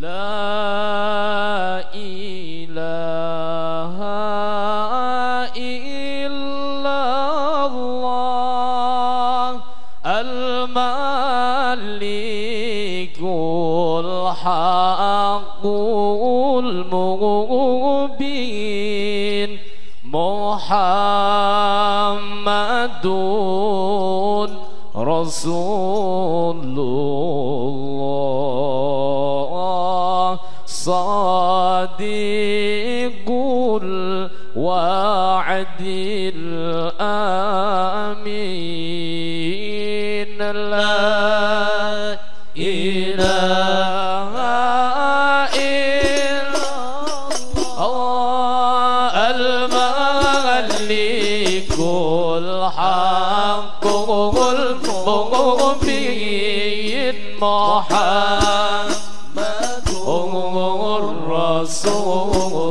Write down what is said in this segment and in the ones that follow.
لا إله إلا الله المبين محمد رسول الله. الصادق الوعد الآمين. الله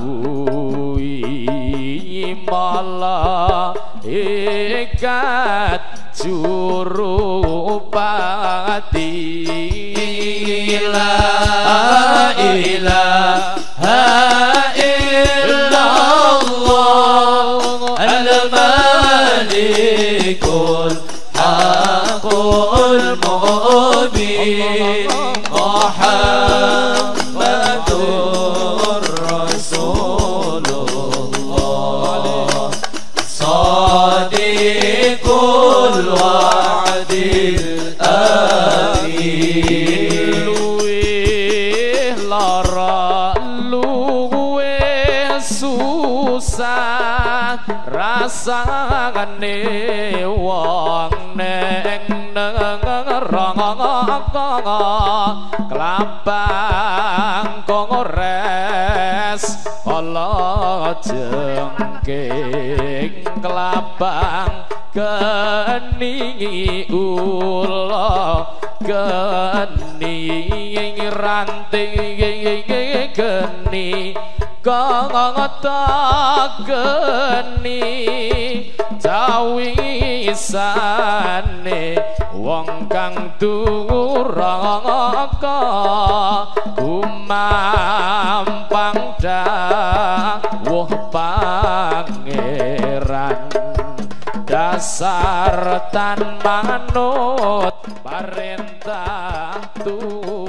rawuhi malah ikat juru pati la ilaha illallah al-malikul haqqul mubin. muhammadur rasane wong neng neraka kelabang kongres ala jengking kelabang geni ula geni ranting geni kangata geni cawisane wong kang duraka kumampang dawuh pangeran. Dasar tan manut perintah Tuhan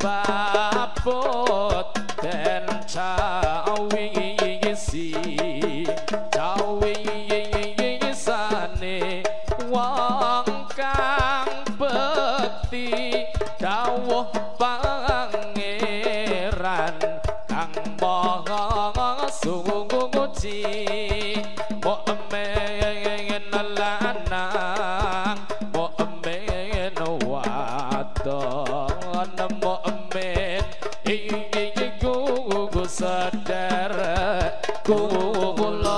babut den cawisi cawisane bekti dawuh pangeran kang maha suci mukmin lanang mukmin wadon mukmin iku sadar kula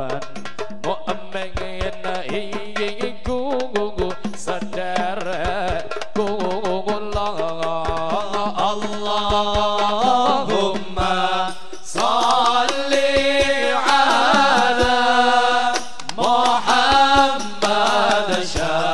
ala Muhammad syafi'i